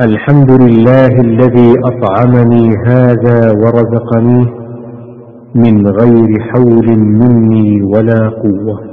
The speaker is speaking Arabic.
الحمد لله الذي أطعمني هذا ورزقنيه من غير حول مني ولا قوة.